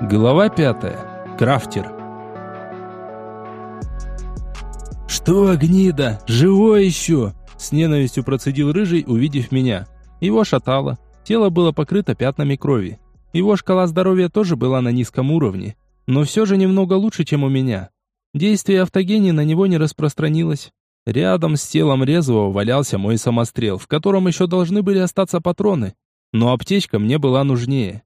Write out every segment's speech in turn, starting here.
Глава пятая. Крафтер. «Что, гнида, живой еще?» С ненавистью процедил рыжий, увидев меня. Его шатало. Тело было покрыто пятнами крови. Его шкала здоровья тоже была на низком уровне. Но все же немного лучше, чем у меня. Действие автогении на него не распространилось. Рядом с телом резвого валялся мой самострел, в котором еще должны были остаться патроны. Но аптечка мне была нужнее.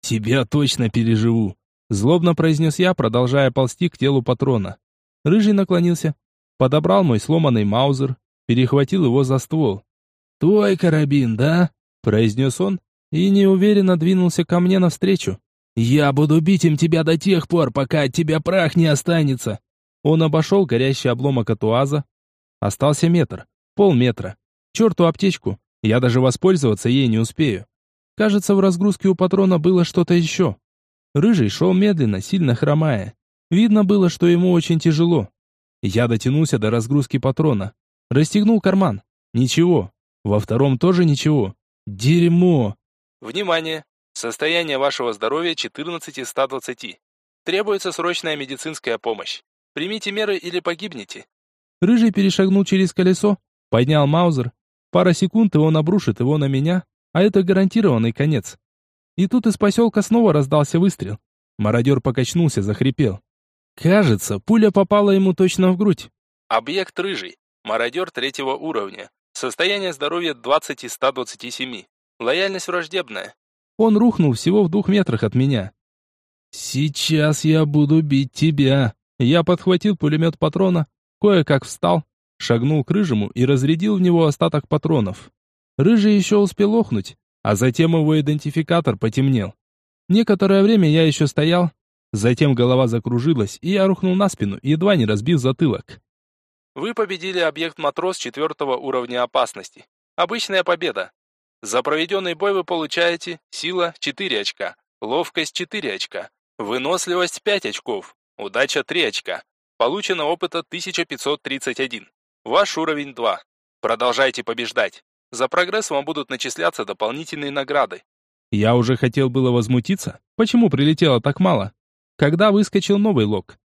«Тебя точно переживу», — злобно произнес я, продолжая ползти к телу патрона. Рыжий наклонился, подобрал мой сломанный маузер, перехватил его за ствол. «Твой карабин, да?» — произнес он и неуверенно двинулся ко мне навстречу. «Я буду бить им тебя до тех пор, пока от тебя прах не останется!» Он обошел горящий обломок от УАЗа. Остался метр, полметра. Черту аптечку, я даже воспользоваться ей не успею. Кажется, в разгрузке у патрона было что-то еще. Рыжий шел медленно, сильно хромая. Видно было, что ему очень тяжело. Я дотянулся до разгрузки патрона. Расстегнул карман. Ничего. Во втором тоже ничего. Дерьмо. Внимание! Состояние вашего здоровья 14 из 120. Требуется срочная медицинская помощь. Примите меры или погибнете. Рыжий перешагнул через колесо, поднял маузер. Пара секунд, и он обрушит его на меня, а это гарантированный конец. И тут из поселка снова раздался выстрел. Мародер покачнулся, захрипел. Кажется, пуля попала ему точно в грудь. Объект рыжий. Мародер третьего уровня. Состояние здоровья 20 из 127. Лояльность враждебная. Он рухнул всего в двух метрах от меня. «Сейчас я буду бить тебя!» Я подхватил пулемет патрона, кое-как встал, шагнул к рыжему и разрядил в него остаток патронов. Рыжий еще успел охнуть, а затем его идентификатор потемнел. Некоторое время я еще стоял, затем голова закружилась, и я рухнул на спину, едва не разбив затылок. Вы победили объект матрос четвертого уровня опасности. Обычная победа. За проведенный бой вы получаете сила 4 очка, ловкость 4 очка, выносливость 5 очков, удача 3 очка. Получено опыта 1531. Ваш уровень 2. Продолжайте побеждать. За прогресс вам будут начисляться дополнительные награды. Я уже хотел было возмутиться, почему прилетело так мало, когда выскочил новый лог.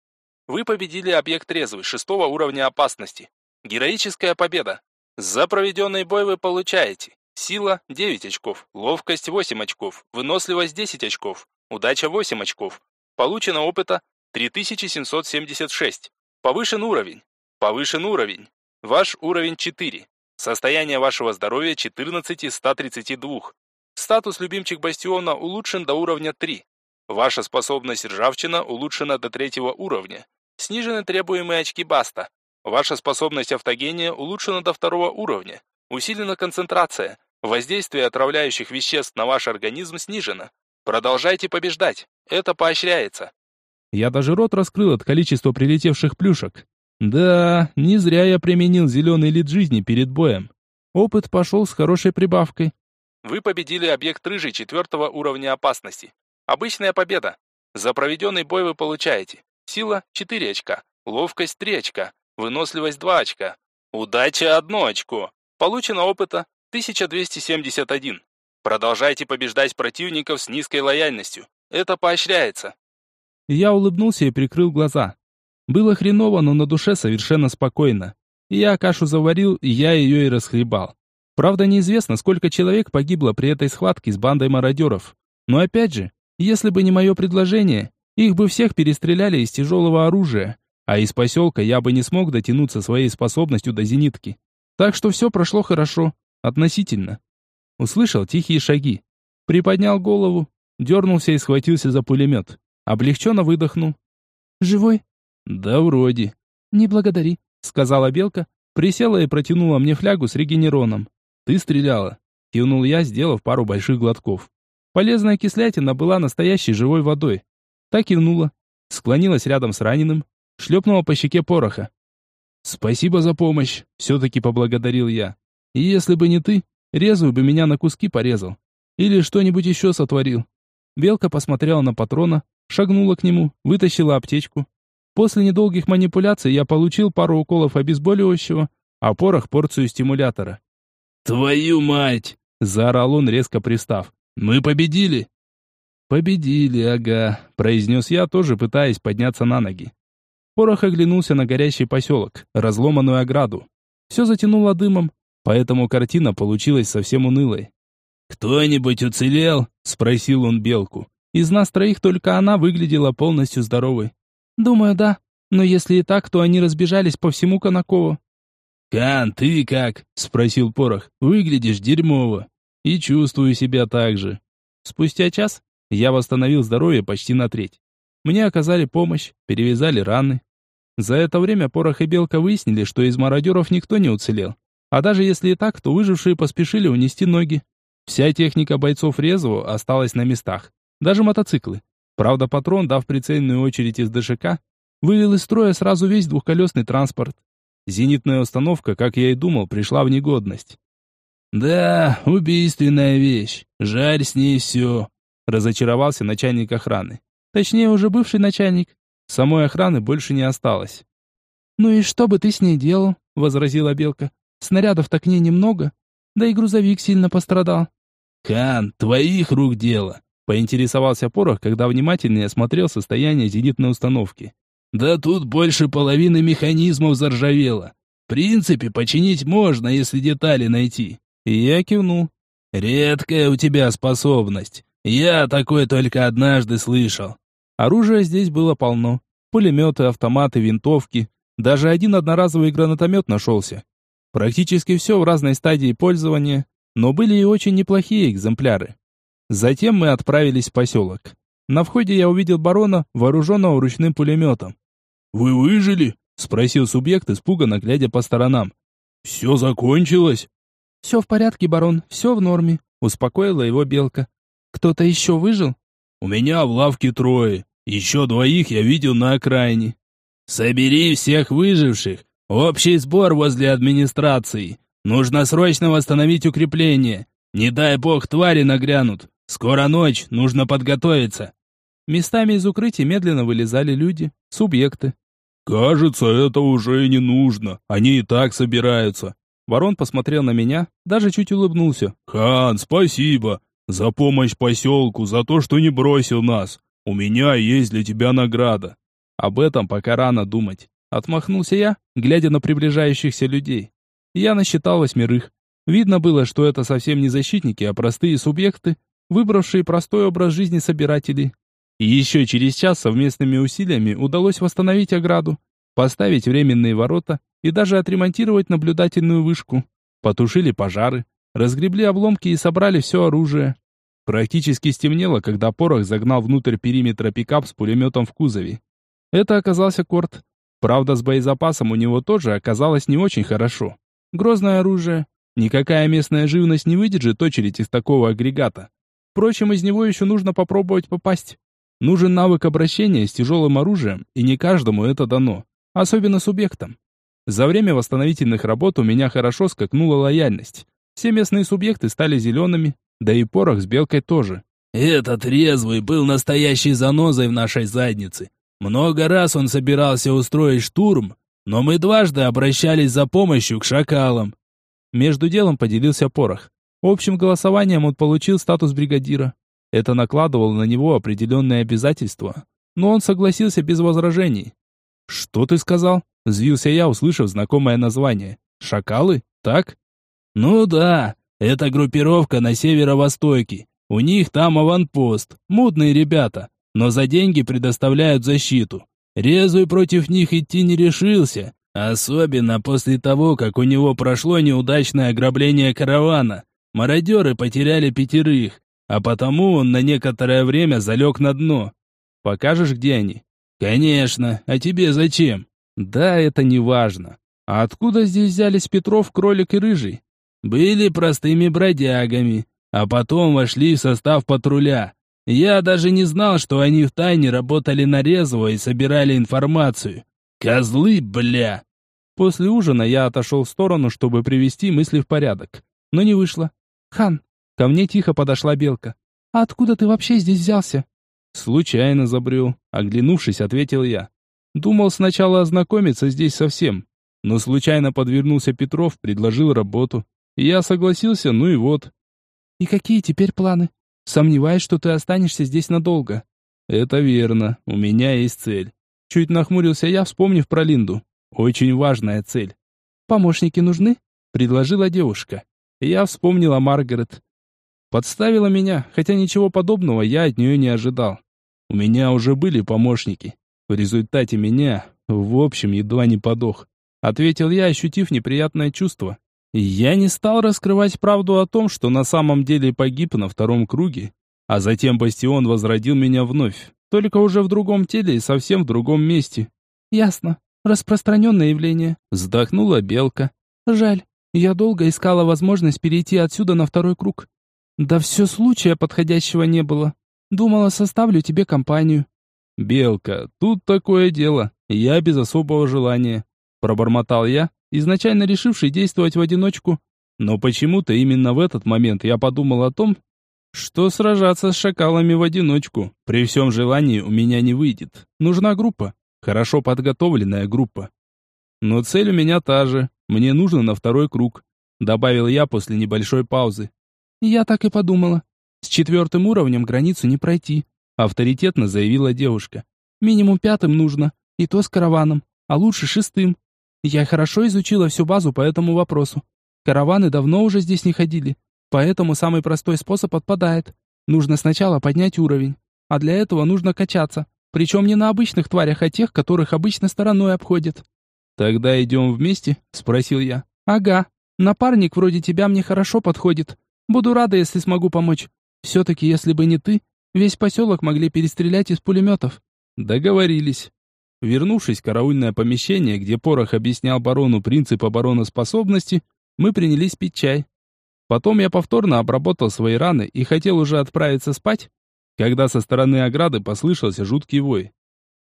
Вы победили объект трезвый шестого уровня опасности. Героическая победа. За проведенный бой вы получаете сила 9 очков, ловкость 8 очков, выносливость 10 очков, удача 8 очков. Получено опыта 3776. Повышен уровень. Повышен уровень. Ваш уровень 4. Состояние вашего здоровья 14 из 132. Статус любимчик бастиона улучшен до уровня 3. Ваша способность ржавчина улучшена до третьего уровня. Снижены требуемые очки баста. Ваша способность автогения улучшена до второго уровня. Усилена концентрация. Воздействие отравляющих веществ на ваш организм снижено. Продолжайте побеждать. Это поощряется. Я даже рот раскрыл от количества прилетевших плюшек. Да, не зря я применил зеленый лид жизни перед боем. Опыт пошел с хорошей прибавкой. Вы победили объект рыжий четвертого уровня опасности. Обычная победа. За проведенный бой вы получаете сила 4 очка, ловкость 3 очка, выносливость 2 очка, удача 1 очко. Получено опыта 1271. Продолжайте побеждать противников с низкой лояльностью. Это поощряется. Я улыбнулся и прикрыл глаза. Было хреново, но на душе совершенно спокойно. Я кашу заварил, и я ее и расхлебал. Правда, неизвестно, сколько человек погибло при этой схватке с бандой мародеров. Но опять же, если бы не мое предложение, их бы всех перестреляли из тяжелого оружия, а из поселка я бы не смог дотянуться своей способностью до зенитки. Так что все прошло хорошо, относительно. Услышал тихие шаги. Приподнял голову, дернулся и схватился за пулемет. Облегченно выдохнул. «Живой?» «Да вроде». «Не благодари», — сказала Белка, присела и протянула мне флягу с регенероном. «Ты стреляла», — кивнул я, сделав пару больших глотков. Полезная кислятина была настоящей живой водой. Так кивнула, склонилась рядом с раненым, шлепнула по щеке пороха. «Спасибо за помощь», — все-таки поблагодарил я. «И если бы не ты, резвый бы меня на куски порезал. Или что-нибудь еще сотворил». Белка посмотрела на патрона, шагнула к нему, вытащила аптечку, После недолгих манипуляций я получил пару уколов обезболивающего, а порох порцию стимулятора. «Твою мать!» – заорал он, резко пристав. «Мы победили!» «Победили, ага», — произнес я, тоже пытаясь подняться на ноги. Порох оглянулся на горящий поселок, разломанную ограду. Все затянуло дымом, поэтому картина получилась совсем унылой. «Кто-нибудь уцелел?» — спросил он Белку. Из нас троих только она выглядела полностью здоровой. «Думаю, да. Но если и так, то они разбежались по всему Конакову». «Кан, ты как?» — спросил Порох. «Выглядишь дерьмово». «И чувствую себя так же». Спустя час я восстановил здоровье почти на треть. Мне оказали помощь, перевязали раны. За это время Порох и Белка выяснили, что из мародеров никто не уцелел. А даже если и так, то выжившие поспешили унести ноги. Вся техника бойцов Резову осталась на местах. Даже мотоциклы. Правда, патрон, дав прицельную очередь из ДШК, вывел из строя сразу весь двухколесный транспорт. Зенитная установка, как я и думал, пришла в негодность. «Да, убийственная вещь. Жарь с ней все», — разочаровался начальник охраны. Точнее, уже бывший начальник. Самой охраны больше не осталось. «Ну и что бы ты с ней делал?» — возразила Белка. «Снарядов-то к ней немного, да и грузовик сильно пострадал». «Хан, твоих рук дело», — поинтересовался Порох, когда внимательнее осмотрел состояние зенитной установки. «Да тут больше половины механизмов заржавело. В принципе, починить можно, если детали найти». И я кивнул. «Редкая у тебя способность. Я такое только однажды слышал». Оружия здесь было полно. Пулеметы, автоматы, винтовки. Даже один одноразовый гранатомет нашелся. Практически все в разной стадии пользования, но были и очень неплохие экземпляры. Затем мы отправились в поселок. На входе я увидел барона, вооруженного ручным пулеметом. «Вы выжили?» — спросил субъект, испуганно глядя по сторонам. «Все закончилось?» «Все в порядке, барон, все в норме», — успокоила его белка. «Кто-то еще выжил?» «У меня в лавке трое. Еще двоих я видел на окраине. Собери всех выживших. Общий сбор возле администрации. Нужно срочно восстановить укрепление. Не дай бог твари нагрянут. Скоро ночь, нужно подготовиться. Местами из укрытий медленно вылезали люди, субъекты. «Кажется, это уже и не нужно. Они и так собираются». Барон посмотрел на меня, даже чуть улыбнулся. «Хан, спасибо. За помощь поселку, за то, что не бросил нас. У меня есть для тебя награда. Об этом пока рано думать. Отмахнулся я, глядя на приближающихся людей. Я насчитал восьмерых. Видно было, что это совсем не защитники, а простые субъекты, выбравшие простой образ жизни собирателей. И еще через час совместными усилиями удалось восстановить ограду, поставить временные ворота и даже отремонтировать наблюдательную вышку. Потушили пожары, разгребли обломки и собрали все оружие. Практически стемнело, когда порох загнал внутрь периметра пикап с пулеметом в кузове. Это оказался Корт. Правда, с боезапасом у него тоже оказалось не очень хорошо. Грозное оружие. Никакая местная живность не выдержит очередь из такого агрегата. Впрочем, из него еще нужно попробовать попасть. Нужен навык обращения с тяжелым оружием, и не каждому это дано. Особенно субъектам. За время восстановительных работ у меня хорошо скакнула лояльность. Все местные субъекты стали зелеными, да и порох с белкой тоже. Этот резвый был настоящей занозой в нашей заднице. Много раз он собирался устроить штурм, но мы дважды обращались за помощью к шакалам. Между делом поделился порох. Общим голосованием он получил статус бригадира. Это накладывало на него определенные обязательства, но он согласился без возражений. «Что ты сказал?» – взвился я, услышав знакомое название. «Шакалы? Так?» «Ну да, это группировка на северо-востоке. У них там аванпост. Мудные ребята. Но за деньги предоставляют защиту. Резвый против них идти не решился. Особенно после того, как у него прошло неудачное ограбление каравана. Мародеры потеряли пятерых, а потому он на некоторое время залег на дно. Покажешь, где они? Конечно, а тебе зачем? Да, это не важно. А откуда здесь взялись Петров, Кролик и Рыжий? были простыми бродягами, а потом вошли в состав патруля. Я даже не знал, что они втайне работали на Резово и собирали информацию. Козлы, бля! После ужина я отошел в сторону, чтобы привести мысли в порядок. Но не вышло. «Хан!» Ко мне тихо подошла Белка. «А откуда ты вообще здесь взялся?» «Случайно забрел», — оглянувшись, ответил я. Думал сначала ознакомиться здесь совсем, но случайно подвернулся Петров, предложил работу. Я согласился, ну и вот. И какие теперь планы? Сомневаюсь, что ты останешься здесь надолго». «Это верно. У меня есть цель». Чуть нахмурился я, вспомнив про Линду. «Очень важная цель». «Помощники нужны?» — предложила девушка. Я вспомнила Маргарет. Подставила меня, хотя ничего подобного я от нее не ожидал. У меня уже были помощники. В результате меня, в общем, едва не подох. Ответил я, ощутив неприятное чувство. Я не стал раскрывать правду о том, что на самом деле погиб на втором круге, а затем Бастион возродил меня вновь, только уже в другом теле и совсем в другом месте. Ясно. Распространенное явление. Вздохнула Белка. Жаль. Я долго искала возможность перейти отсюда на второй круг. Да все случая подходящего не было. Думала, составлю тебе компанию. Белка, тут такое дело. Я без особого желания. Пробормотал я, изначально решивший действовать в одиночку. Но почему-то именно в этот момент я подумал о том, что сражаться с шакалами в одиночку при всем желании у меня не выйдет. Нужна группа, хорошо подготовленная группа. Но цель у меня та же. Мне нужно на второй круг, добавил я после небольшой паузы. Я так и подумала. С четвертым уровнем границу не пройти, авторитетно заявила девушка. Минимум пятым нужно, и то с караваном, а лучше шестым. Я хорошо изучила всю базу по этому вопросу. Караваны давно уже здесь не ходили, поэтому самый простой способ отпадает. Нужно сначала поднять уровень, а для этого нужно качаться, причем не на обычных тварях, а тех, которых обычно стороной обходят. «Тогда идем вместе?» — спросил я. «Ага. Напарник вроде тебя мне хорошо подходит. Буду рада, если смогу помочь. Все-таки, если бы не ты, весь поселок могли перестрелять из пулеметов». «Договорились». Вернувшись в караульное помещение, где Порох объяснял барону принцип обороноспособности, мы принялись пить чай. Потом я повторно обработал свои раны и хотел уже отправиться спать, когда со стороны ограды послышался жуткий вой.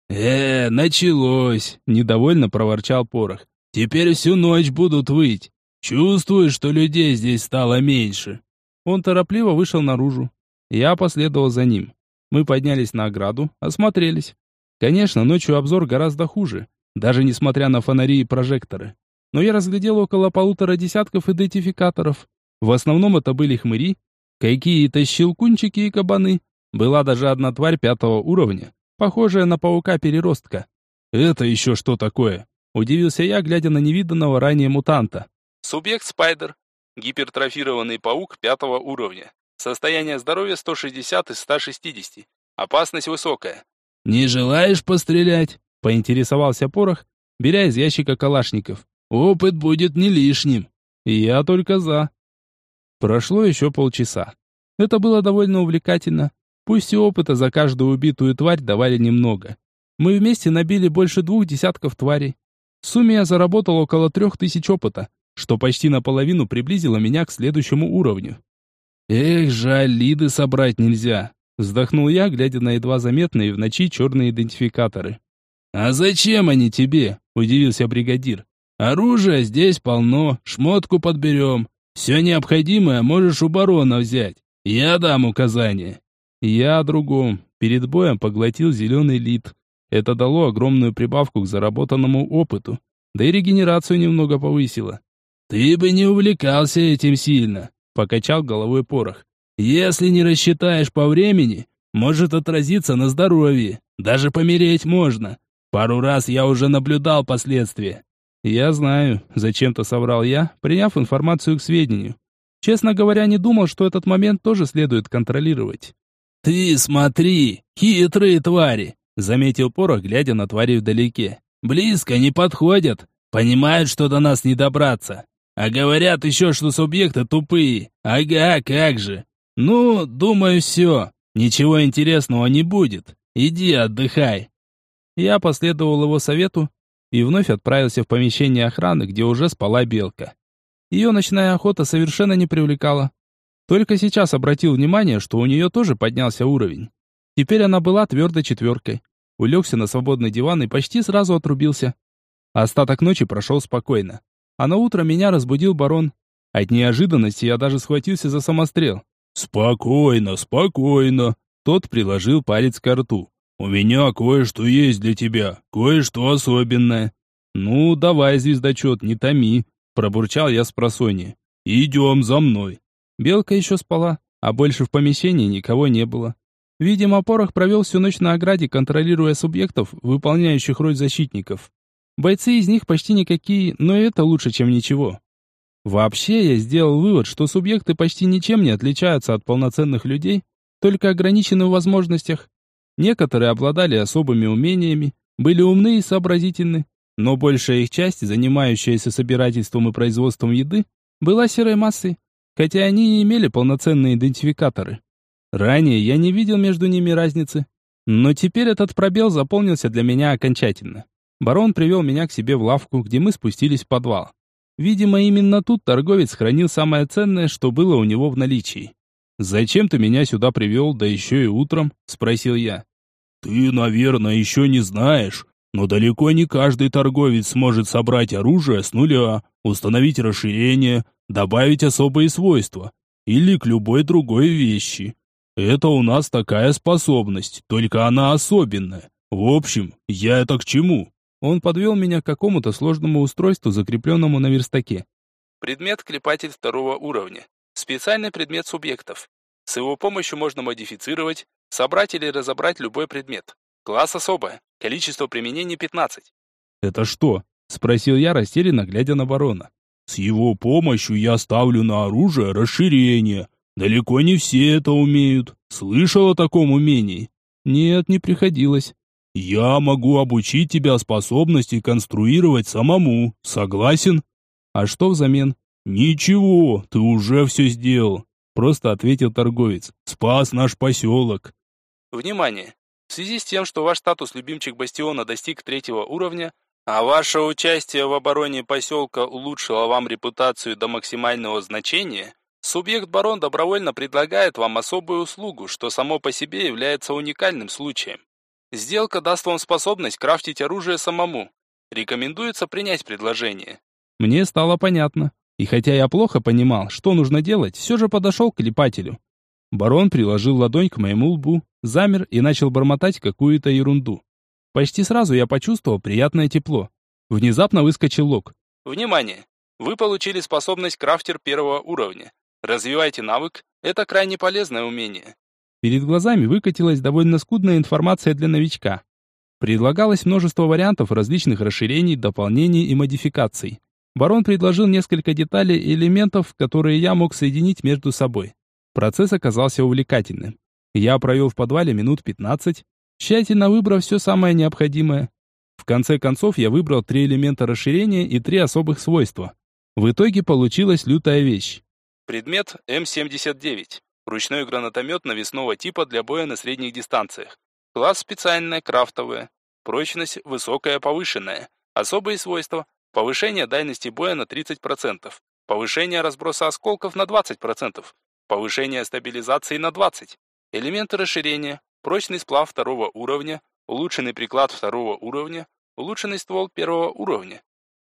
«Э, началось!» — недовольно проворчал Порох. «Теперь всю ночь будут выть. Чувствую, что людей здесь стало меньше». Он торопливо вышел наружу. Я последовал за ним. Мы поднялись на ограду, осмотрелись. Конечно, ночью обзор гораздо хуже, даже несмотря на фонари и прожекторы. Но я разглядел около полутора десятков идентификаторов. В основном это были хмыри, какие-то щелкунчики и кабаны. Была даже одна тварь пятого уровня, похожая на паука-переростка. «Это еще что такое?» Удивился я, глядя на невиданного ранее мутанта. Субъект Спайдер. Гипертрофированный паук пятого уровня. Состояние здоровья 160 из 160. Опасность высокая. «Не желаешь пострелять?» — поинтересовался Порох, беря из ящика калашников. «Опыт будет не лишним». я только за. Прошло еще полчаса. Это было довольно увлекательно. Пусть и опыта за каждую убитую тварь давали немного. Мы вместе набили больше двух десятков тварей. В сумме я заработал около трех тысяч опыта, что почти наполовину приблизило меня к следующему уровню. Эх, жаль, лиды собрать нельзя. Вздохнул я, глядя на едва заметные в ночи черные идентификаторы. «А зачем они тебе?» – удивился бригадир. «Оружия здесь полно, шмотку подберем. Все необходимое можешь у барона взять. Я дам указания». Я о другом. Перед боем поглотил зеленый лид. Это дало огромную прибавку к заработанному опыту. Да и регенерацию немного повысило. «Ты бы не увлекался этим сильно», — покачал головой порох. Если не рассчитаешь по времени, может отразиться на здоровье. Даже помереть можно. Пару раз я уже наблюдал последствия. Я знаю, зачем-то соврал я, приняв информацию к сведению. Честно говоря, не думал, что этот момент тоже следует контролировать. «Ты смотри, хитрые твари!» Заметил Порох, глядя на твари вдалеке. «Близко не подходят. Понимают, что до нас не добраться. А говорят еще, что субъекты тупые. Ага, как же. «Ну, думаю, все. Ничего интересного не будет. Иди отдыхай». Я последовал его совету и вновь отправился в помещение охраны, где уже спала белка. Ее ночная охота совершенно не привлекала. Только сейчас обратил внимание, что у нее тоже поднялся уровень. Теперь она была твердой четверкой. Улегся на свободный диван и почти сразу отрубился. Остаток ночи прошел спокойно. А на утро меня разбудил барон. От неожиданности я даже схватился за самострел. «Спокойно, спокойно!» Тот приложил палец к рту. «У меня кое-что есть для тебя, кое-что особенное». «Ну, давай, звездочет, не томи», — пробурчал я с просони. «Идем за мной». Белка еще спала, а больше в помещении никого не было. Видимо, Порох провел всю ночь на ограде, контролируя субъектов, выполняющих роль защитников. Бойцы из них почти никакие, но это лучше, чем ничего. Вообще, я сделал вывод, что субъекты почти ничем не отличаются от полноценных людей, только ограничены в возможностях. Некоторые обладали особыми умениями, были умны и сообразительны, но большая их часть, занимающаяся собирательством и производством еды, была серой массой, хотя они и имели полноценные идентификаторы. Ранее я не видел между ними разницы, но теперь этот пробел заполнился для меня окончательно. Барон привел меня к себе в лавку, где мы спустились в подвал. Видимо, именно тут торговец хранил самое ценное, что было у него в наличии. «Зачем ты меня сюда привел, да еще и утром?» – спросил я. «Ты, наверное, еще не знаешь, но далеко не каждый торговец сможет собрать оружие с нуля, установить расширение, добавить особые свойства или к любой другой вещи. Это у нас такая способность, только она особенная. В общем, я это к чему? Он подвел меня к какому-то сложному устройству, закрепленному на верстаке. Предмет клепатель второго уровня. Специальный предмет субъектов. С его помощью можно модифицировать, собрать или разобрать любой предмет. Класс особое. Количество применений 15. «Это что?» – спросил я, растерянно глядя на барона. «С его помощью я ставлю на оружие расширение, Далеко не все это умеют. Слышал о таком умении? Нет, не приходилось. Я могу обучить тебя способности конструировать самому. Согласен? А что взамен? Ничего, ты уже все сделал. Просто ответил торговец. Спас наш поселок. Внимание! В связи с тем, что ваш статус любимчик Бастиона достиг третьего уровня, а ваше участие в обороне поселка улучшило вам репутацию до максимального значения, Субъект барон добровольно предлагает вам особую услугу, что само по себе является уникальным случаем. Сделка даст вам способность крафтить оружие самому. Рекомендуется принять предложение. Мне стало понятно. И хотя я плохо понимал, что нужно делать, все же подошел к клепателю. Барон приложил ладонь к моему лбу, замер и начал бормотать какую-то ерунду. Почти сразу я почувствовал приятное тепло. Внезапно выскочил лог. Внимание! Вы получили способность крафтер первого уровня. Развивайте навык, это крайне полезное умение. Перед глазами выкатилась довольно скудная информация для новичка. Предлагалось множество вариантов различных расширений, дополнений и модификаций. Барон предложил несколько деталей и элементов, которые я мог соединить между собой. Процесс оказался увлекательным. Я провел в подвале минут 15, тщательно выбрав все самое необходимое. В конце концов я выбрал три элемента расширения и три особых свойства. В итоге получилась лютая вещь. Предмет М79. Ручной гранатомет навесного типа для боя на средних дистанциях. Класс специальная, крафтовая. Прочность высокая, повышенная. Особые свойства. Повышение дальности боя на 30%. Повышение разброса осколков на 20%. Повышение стабилизации на 20%. Элементы расширения. Прочный сплав второго уровня. Улучшенный приклад второго уровня. Улучшенный ствол первого уровня.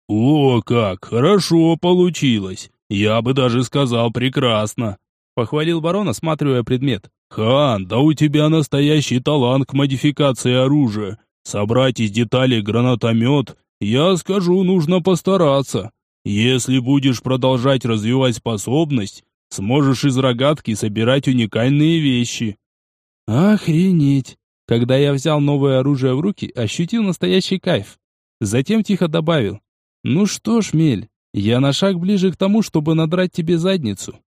О, как хорошо получилось. «Я бы даже сказал прекрасно», — похвалил барон, осматривая предмет. «Хан, да у тебя настоящий талант к модификации оружия. Собрать из деталей гранатомет, я скажу, нужно постараться. Если будешь продолжать развивать способность, сможешь из рогатки собирать уникальные вещи». «Охренеть!» Когда я взял новое оружие в руки, ощутил настоящий кайф. Затем тихо добавил. «Ну что ж, Мель, я на шаг ближе к тому, чтобы надрать тебе задницу.